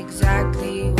exactly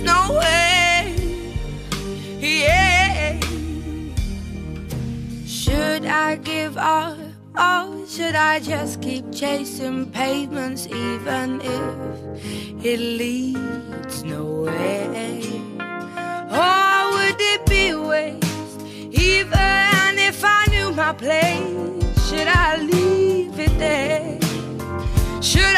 leads way. Yeah. Should I give up or should I just keep chasing pavements, even if it leads nowhere? Or would it be a waste, even if I knew my place? Should I leave it there? Should